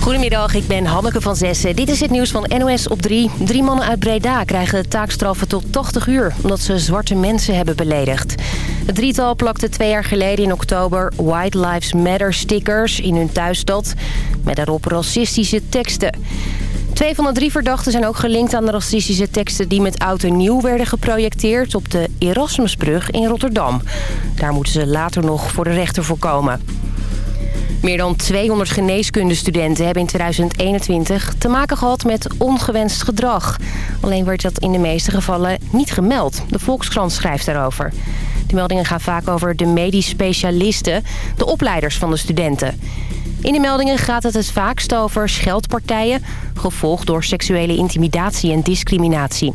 Goedemiddag, ik ben Hanneke van Zessen. Dit is het nieuws van NOS op 3. Drie mannen uit Breda krijgen taakstraffen tot 80 uur... omdat ze zwarte mensen hebben beledigd. Het drietal plakte twee jaar geleden in oktober... White Lives Matter stickers in hun thuisstad... met daarop racistische teksten. Twee van de drie verdachten zijn ook gelinkt aan de racistische teksten... die met oud en nieuw werden geprojecteerd op de Erasmusbrug in Rotterdam. Daar moeten ze later nog voor de rechter voor komen. Meer dan 200 geneeskundestudenten hebben in 2021 te maken gehad met ongewenst gedrag. Alleen werd dat in de meeste gevallen niet gemeld. De Volkskrant schrijft daarover. De meldingen gaan vaak over de medisch specialisten, de opleiders van de studenten. In de meldingen gaat het het vaakst over scheldpartijen... gevolgd door seksuele intimidatie en discriminatie.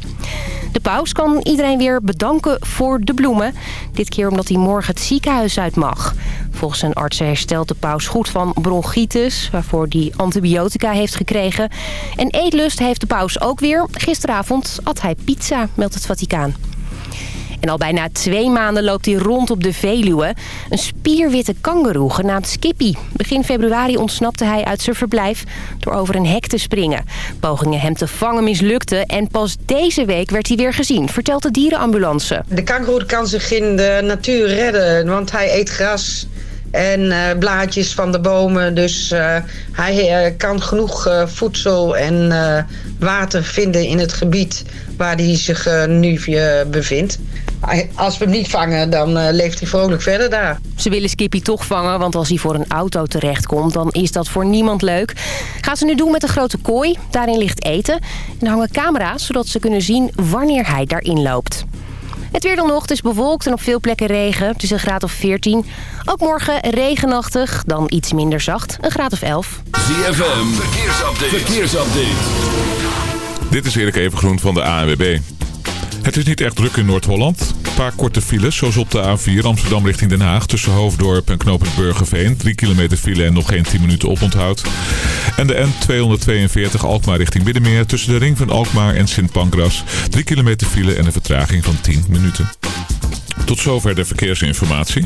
De paus kan iedereen weer bedanken voor de bloemen. Dit keer omdat hij morgen het ziekenhuis uit mag. Volgens zijn artsen herstelt de paus goed van bronchitis... waarvoor hij antibiotica heeft gekregen. En eetlust heeft de paus ook weer. Gisteravond at hij pizza, meldt het Vaticaan. En al bijna twee maanden loopt hij rond op de Veluwe. Een spierwitte kangeroe genaamd Skippy. Begin februari ontsnapte hij uit zijn verblijf door over een hek te springen. Pogingen hem te vangen mislukten en pas deze week werd hij weer gezien, vertelt de dierenambulance. De kangeroe kan zich in de natuur redden, want hij eet gras en uh, blaadjes van de bomen. Dus uh, hij uh, kan genoeg voedsel en water vinden in het gebied waar hij zich nu bevindt. Als we hem niet vangen, dan leeft hij vrolijk verder daar. Ze willen Skippy toch vangen, want als hij voor een auto terechtkomt... dan is dat voor niemand leuk. Gaan ze nu doen met een grote kooi. Daarin ligt eten. En hangen camera's, zodat ze kunnen zien wanneer hij daarin loopt. Het weer dan nog, het is bewolkt en op veel plekken regen. Het is een graad of 14. Ook morgen regenachtig, dan iets minder zacht, een graad of 11. ZFM, verkeersupdate. verkeersupdate. Dit is Erik Evengroen van de ANWB. Het is niet echt druk in Noord-Holland. Een paar korte files, zoals op de A4 Amsterdam richting Den Haag... tussen Hoofddorp en knooppunt Burgerveen. 3 kilometer file en nog geen 10 minuten oponthoud. En de N242 Alkmaar richting Middenmeer... tussen de ring van Alkmaar en Sint Pancras. 3 kilometer file en een vertraging van 10 minuten. Tot zover de verkeersinformatie.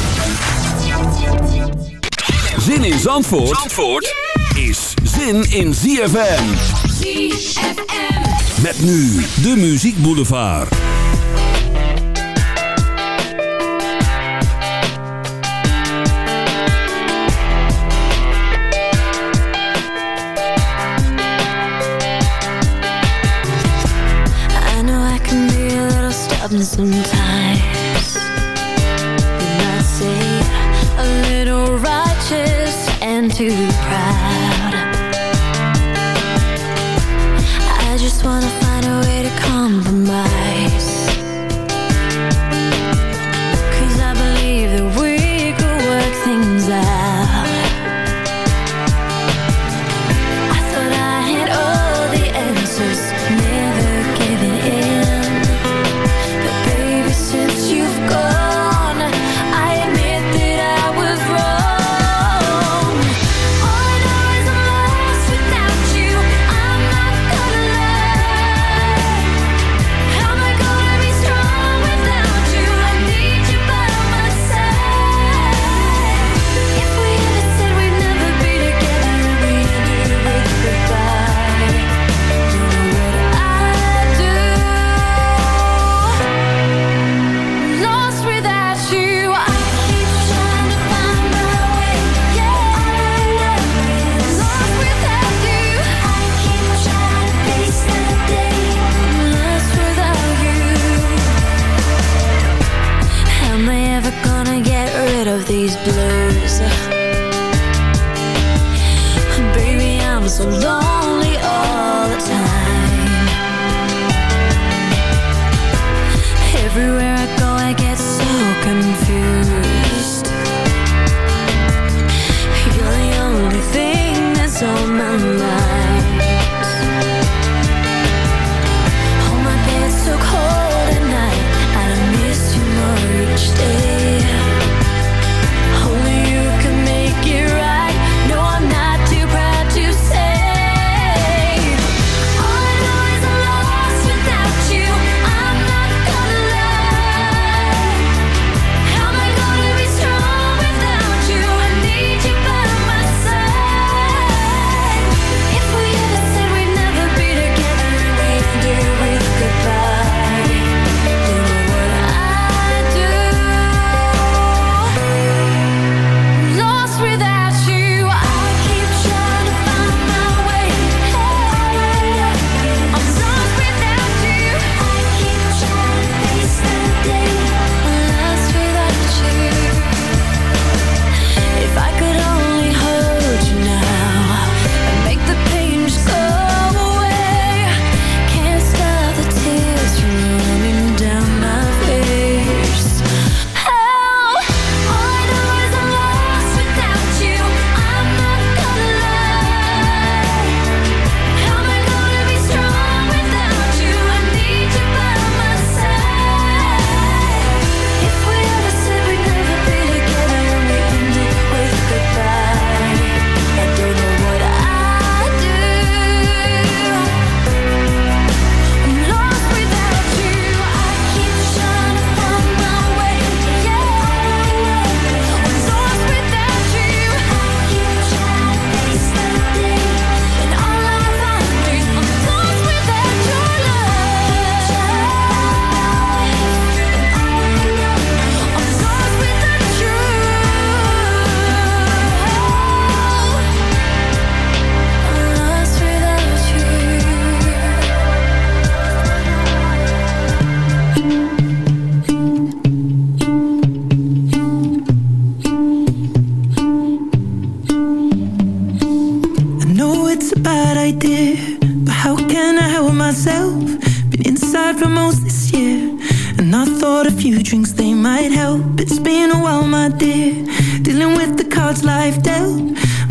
Zin in Zandvoort, Zandvoort is zin in ZFM. ZFM. Met nu de Muziek Boulevard. I know I can be a little stubborn sometimes. into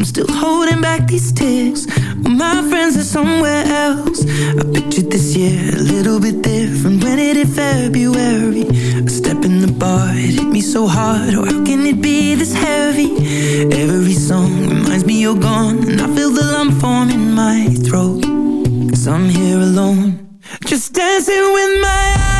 I'm still holding back these tears. My friends are somewhere else. I pictured this year a little bit different. When it February A step in the bar, it hit me so hard. Oh, how can it be this heavy? Every song reminds me you're gone And I feel the lump form in my throat. Cause I'm here alone Just dancing with my eyes.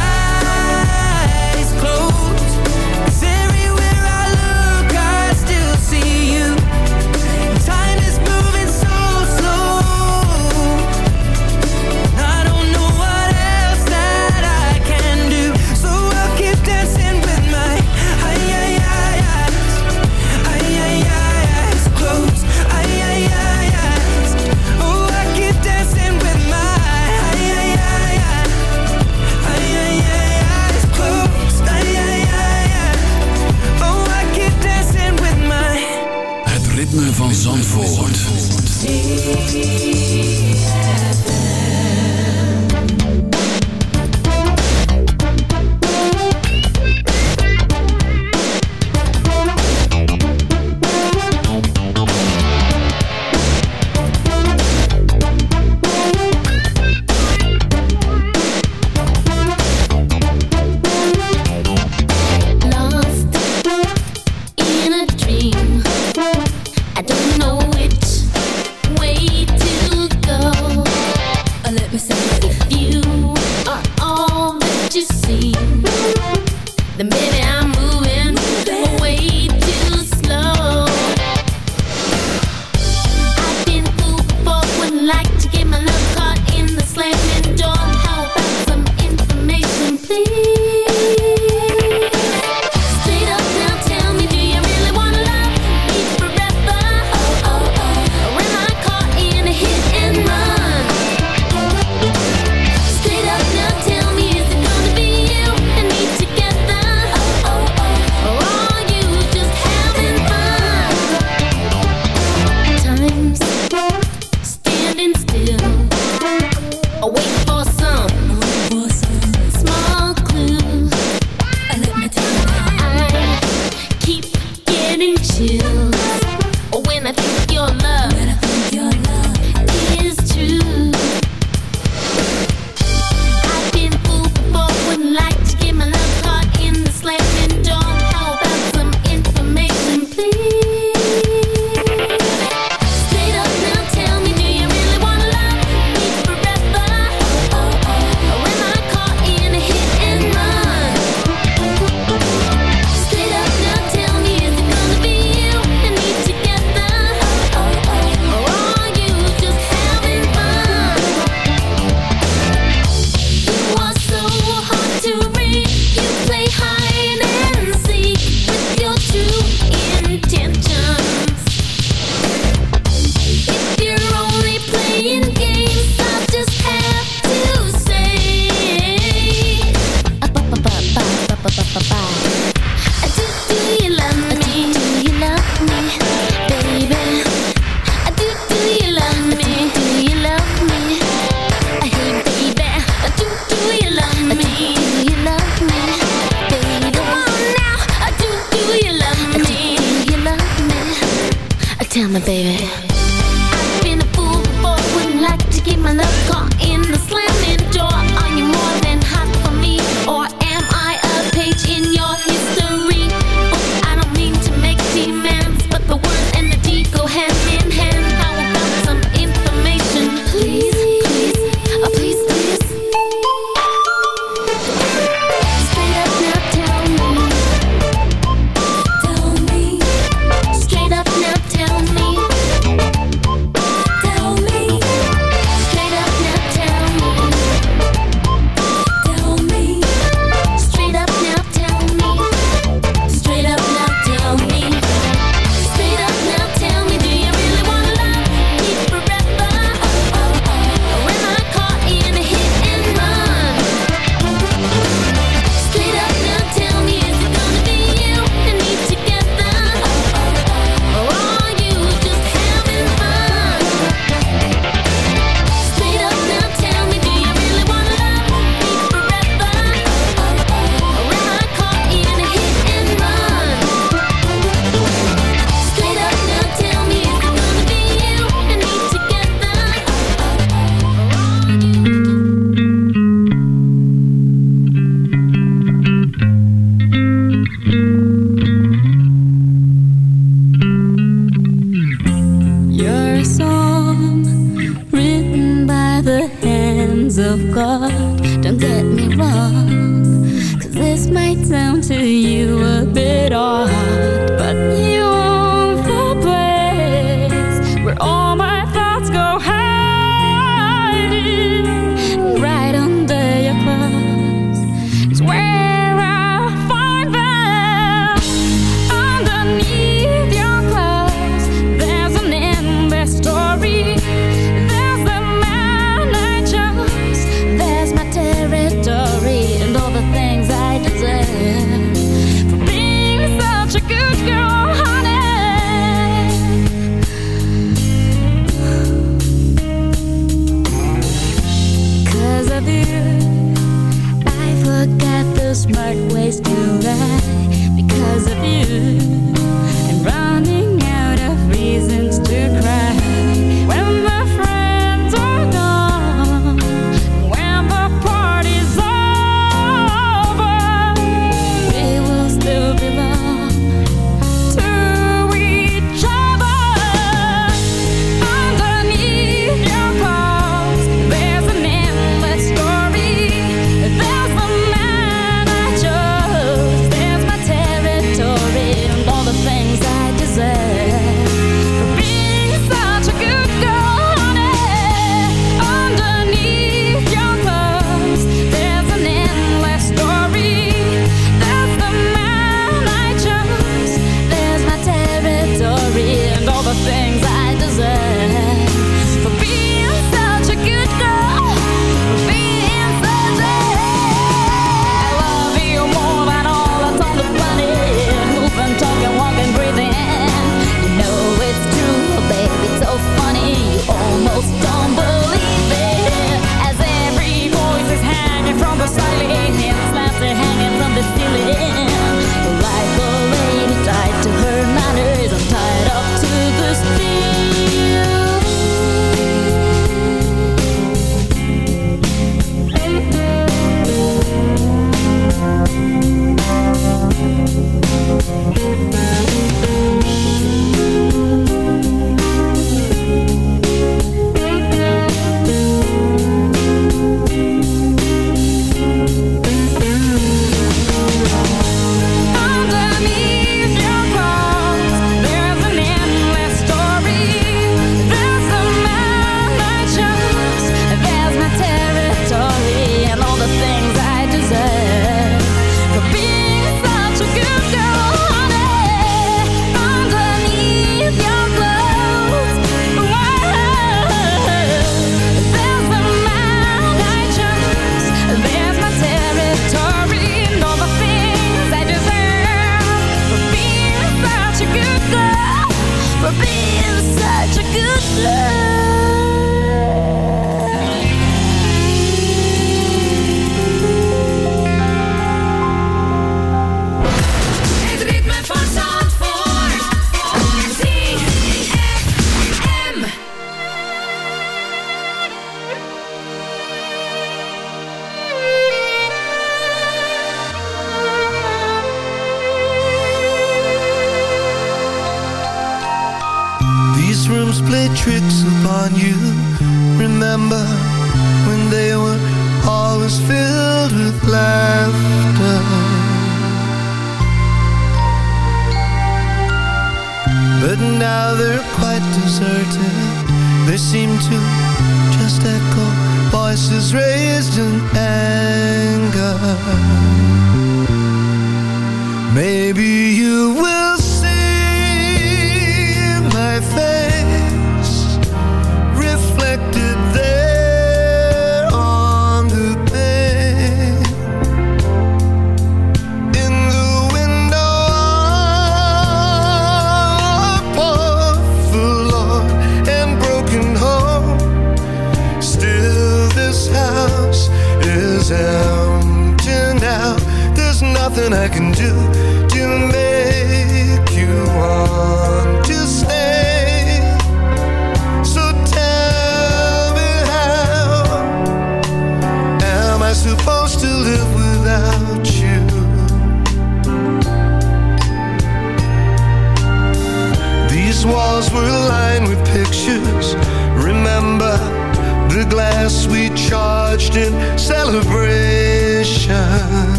Caught in the slamming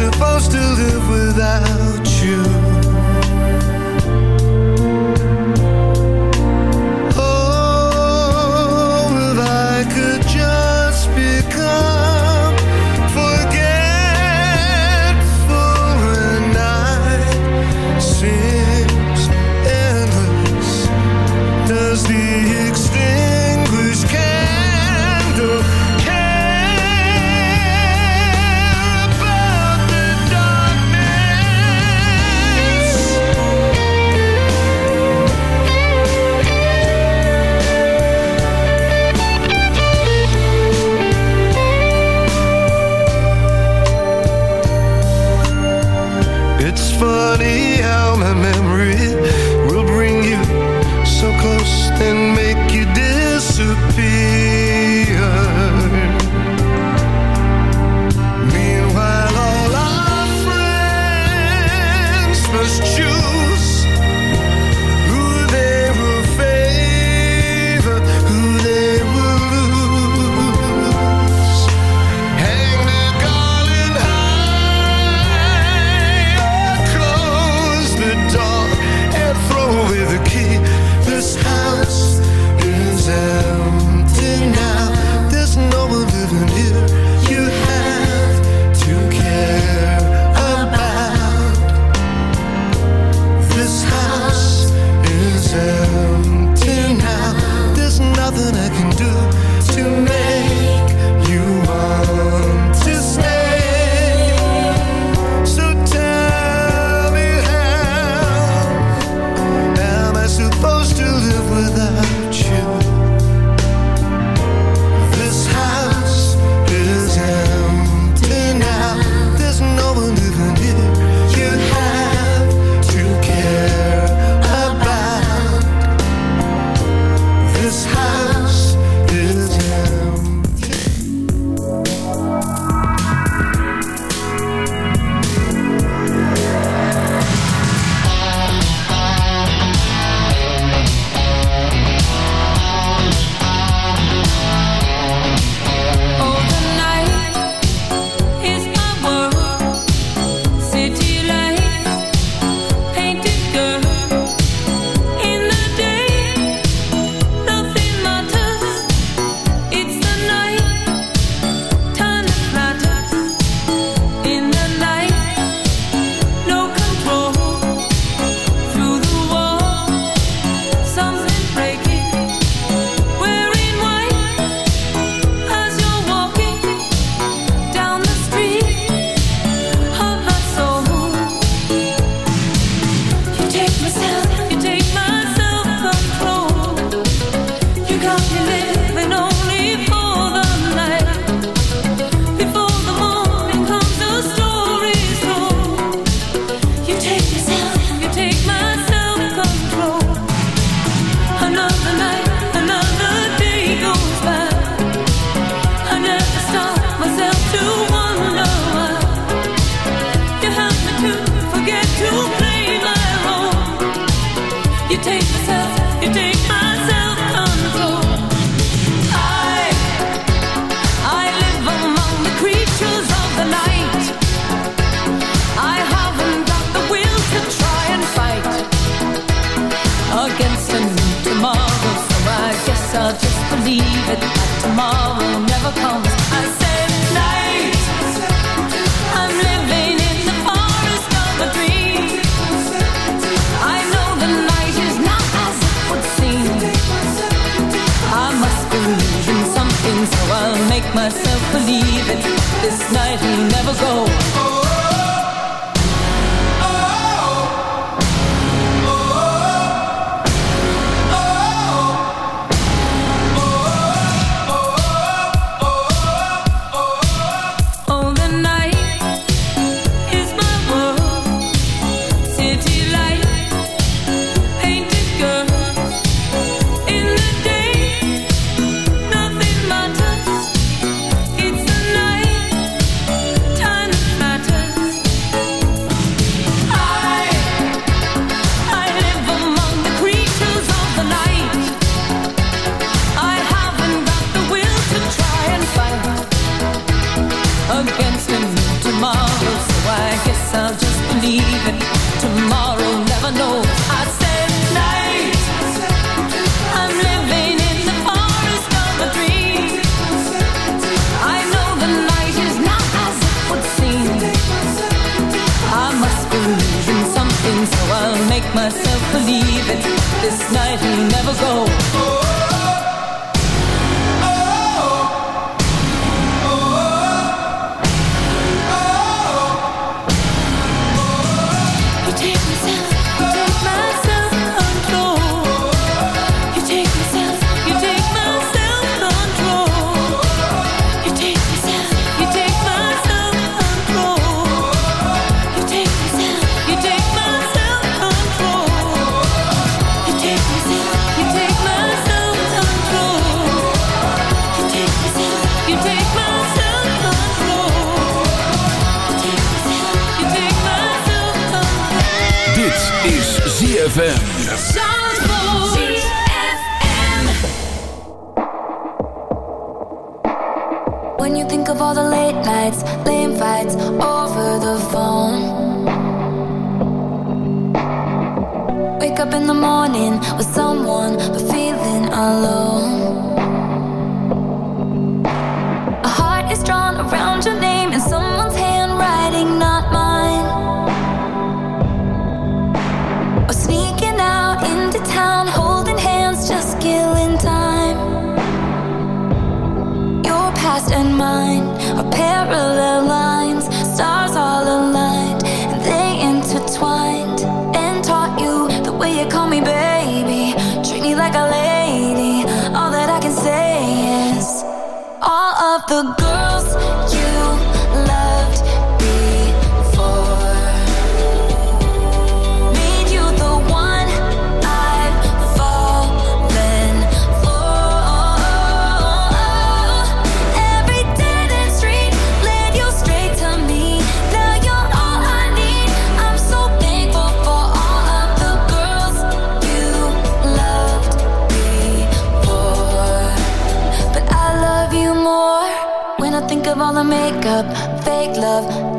supposed to live without you.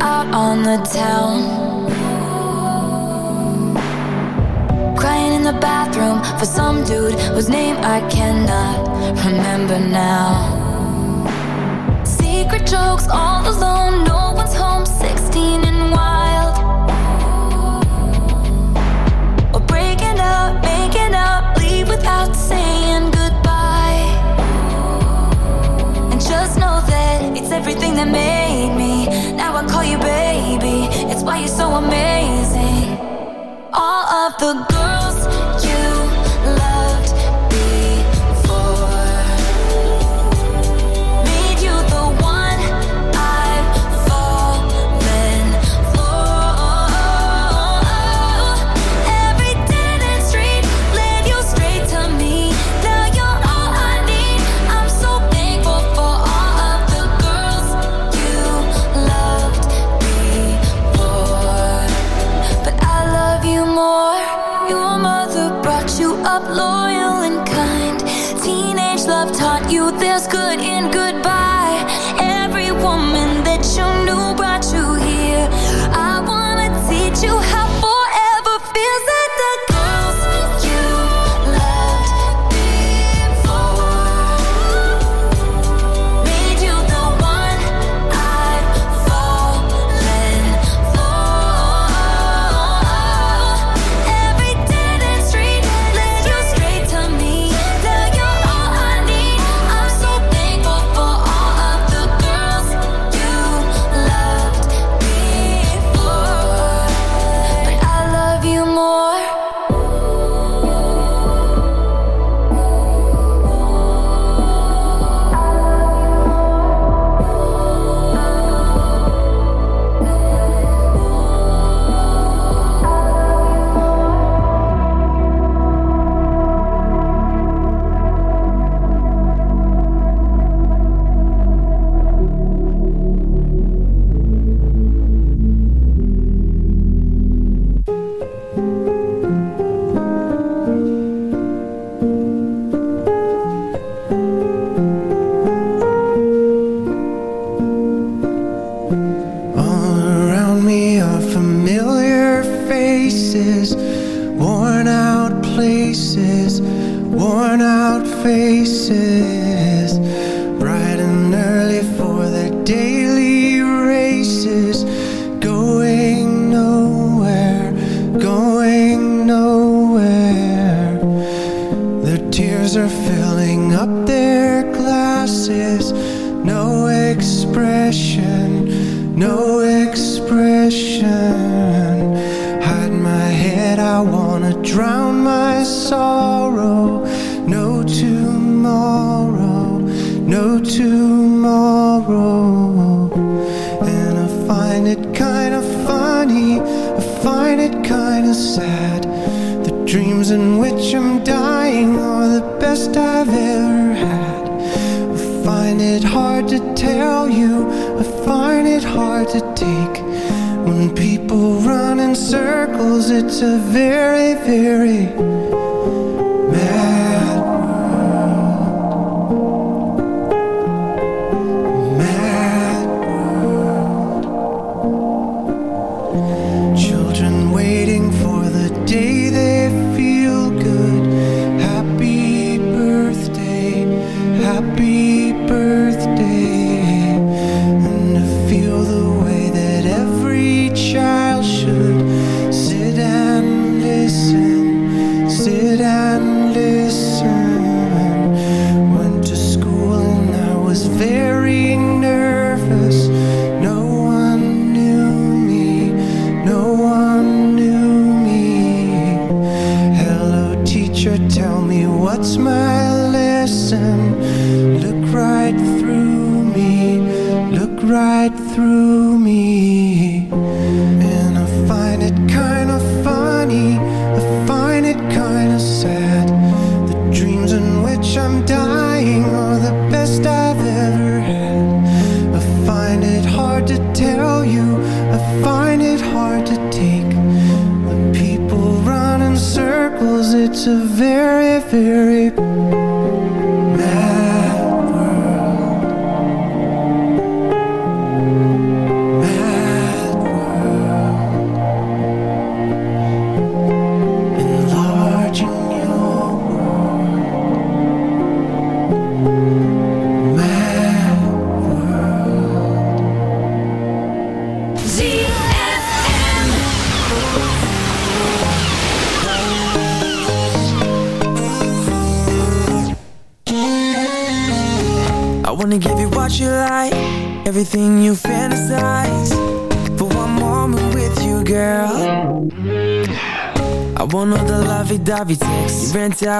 out on the town. Crying in the bathroom for some dude whose name I cannot remember now. Secret jokes all alone, no one's home, 16 and wild. Or breaking up, making up, leave without saying goodbye. And just know that it's everything that makes call you baby. It's why you're so amazing. All of the girls. good in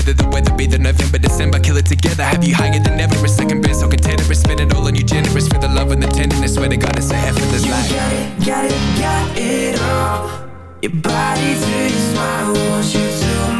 whether the weather be the November, December, kill it together. Have you higher than ever? A second best, so contented. Spend it all on you, generous for the love and the tenderness. Swear to God, it's a effortless life. Got it, got it, got it all. Your body to your smile, want you to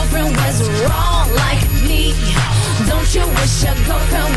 girlfriend was wrong like me? Don't you wish your girlfriend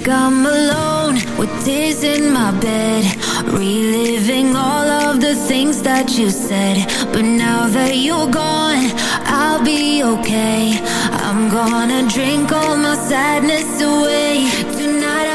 think I'm alone with tears in my bed Reliving all of the things that you said. But now that you're gone, I'll be okay. I'm gonna drink all my sadness away. Tonight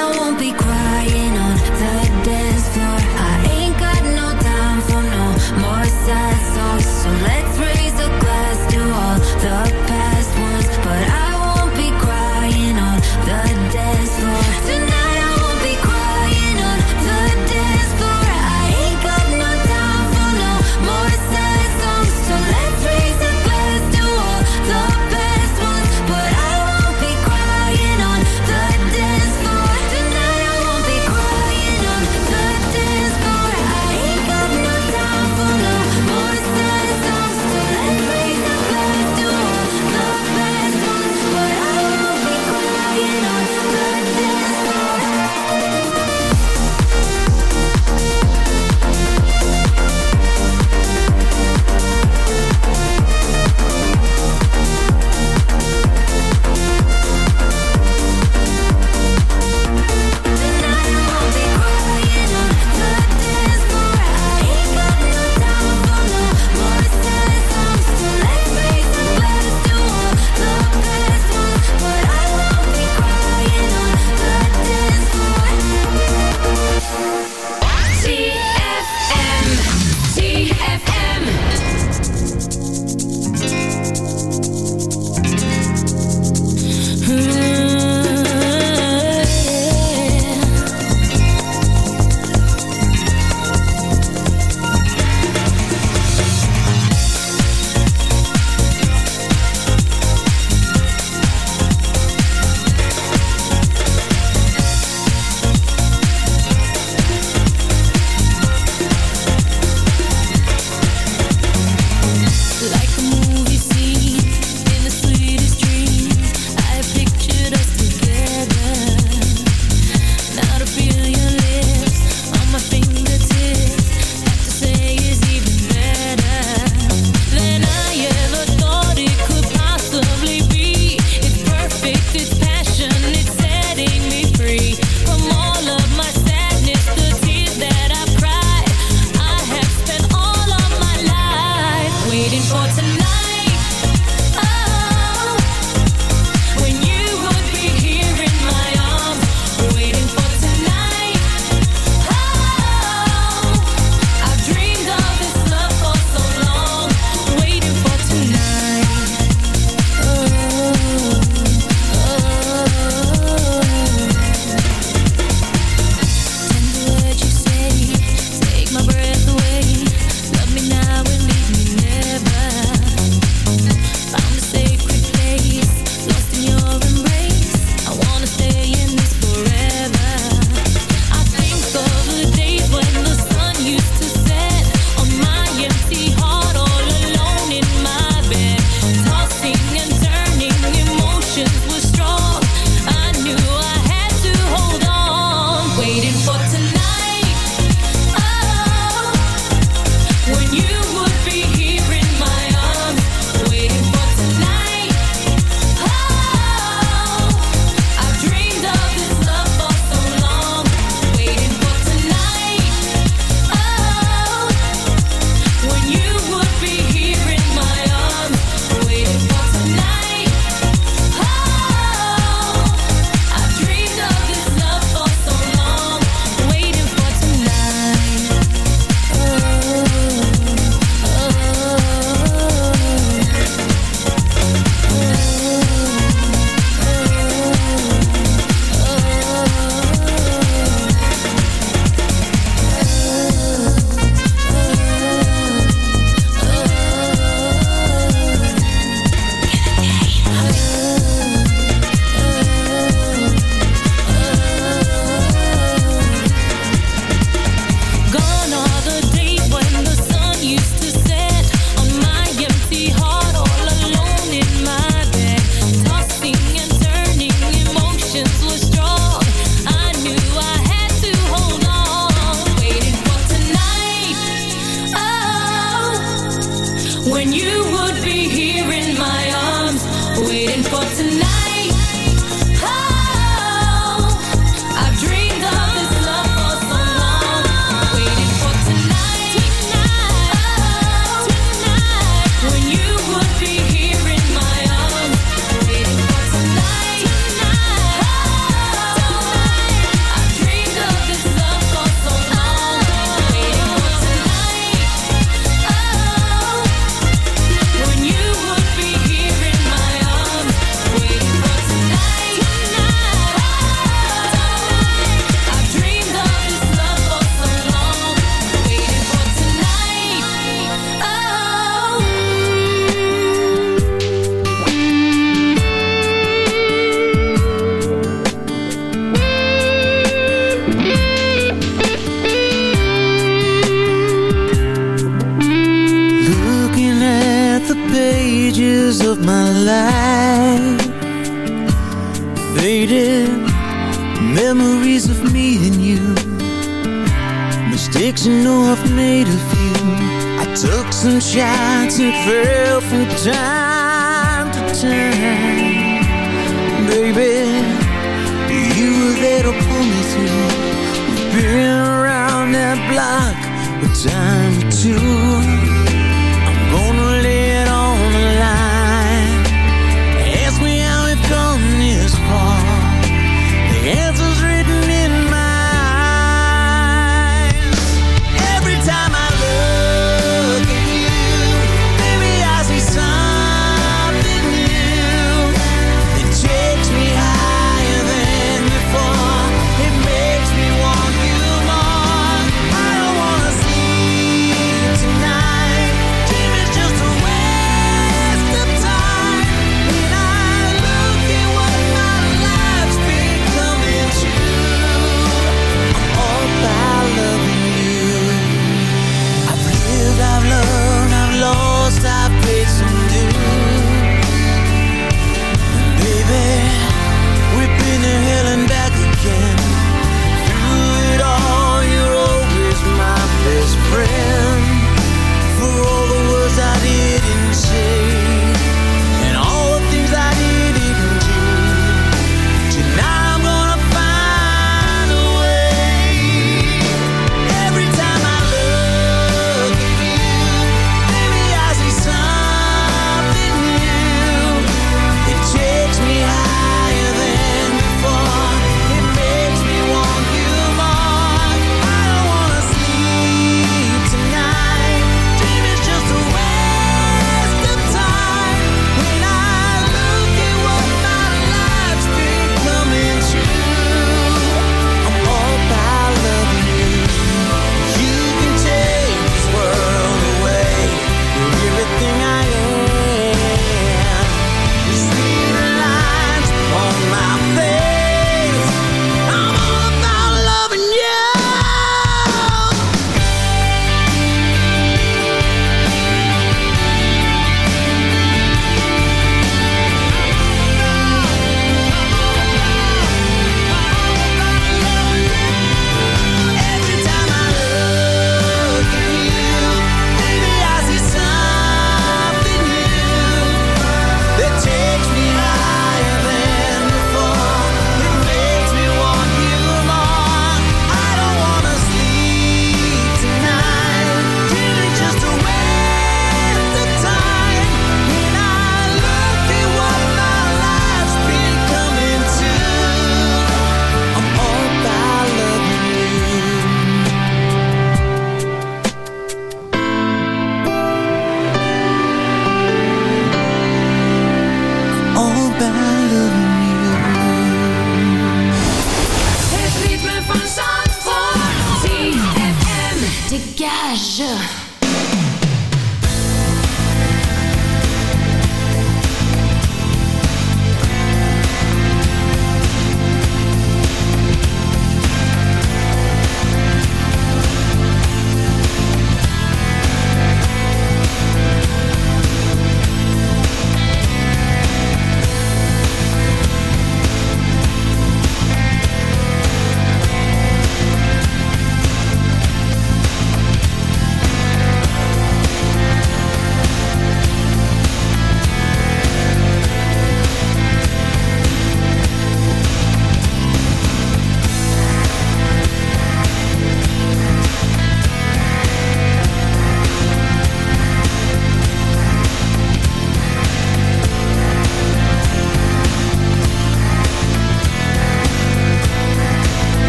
rage.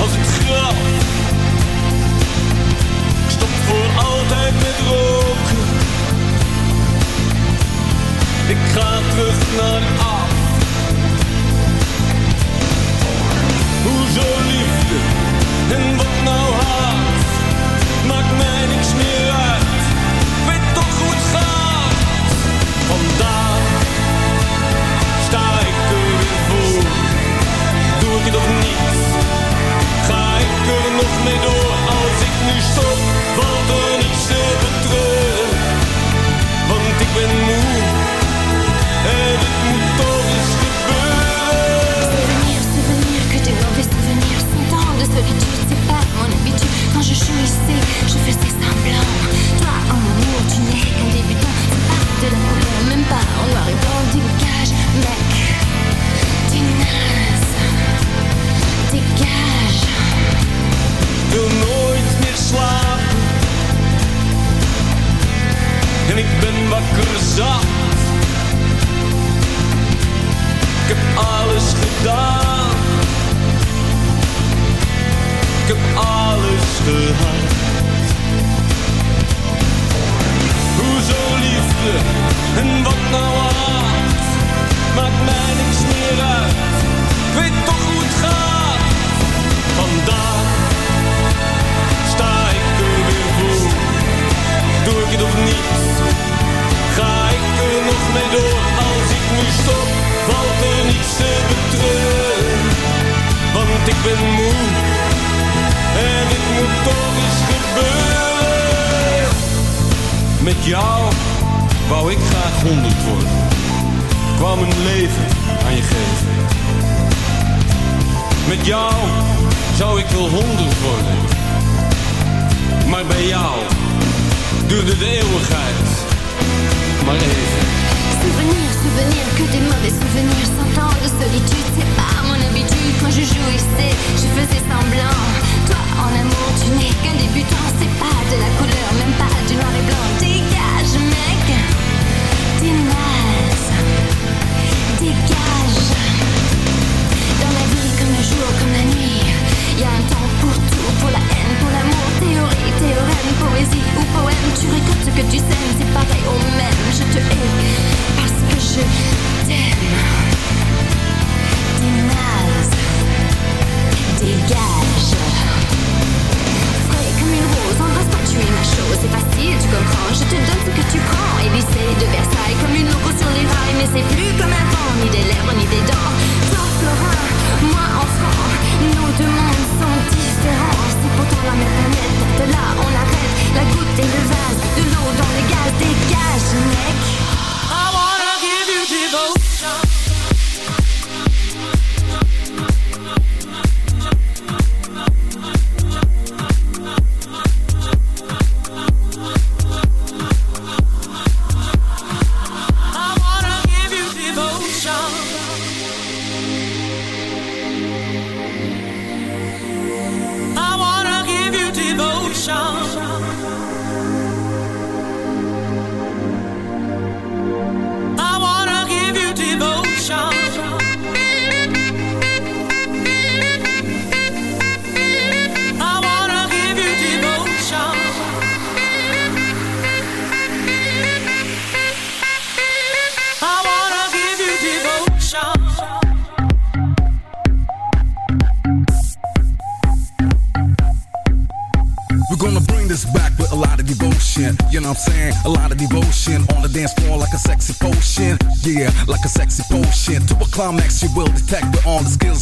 als ik straf stop voor altijd met roken. Ik ga terug naar af. Hoezo liefde en wat nou haat? Maakt mij niks meer uit. Ik weet toch hoe het gaat. Vandaag. door. Als ik nu stop. Want ik ben moe en het moet toch eens gebeuren. Souvenir, souvenir, que des mauvais souvenirs. Cent ans de solitude, c'est pas mon habitude. Quand je suis ici, en ik ben wakker zat. Ik heb alles gedaan. Ik heb alles gehad. Hoezo liefde?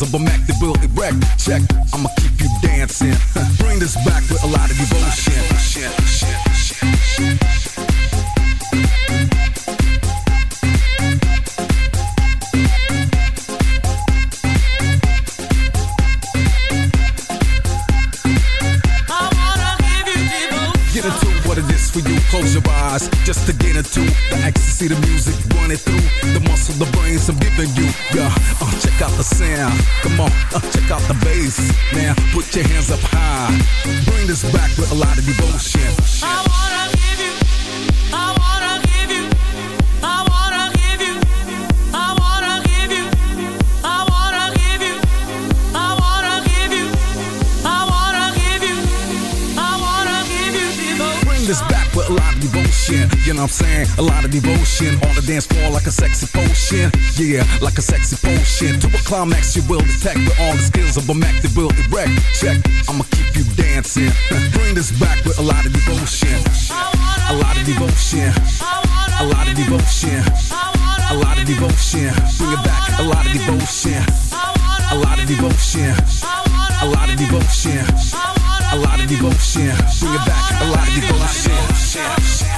Of a Mac that will erect. Check, I'ma keep devotion on the dance floor like a sexy potion. Yeah, like a sexy potion. To a climax, you will detect with all the skills of a Mac that will erect. Check, I'ma keep you dancing. Bring this back with a lot of devotion. A lot of devotion. A lot of devotion. A lot of devotion. Bring it back. A lot of devotion. A lot of devotion. A lot of devotion. A lot of devotion. Bring it back. A lot of devotion.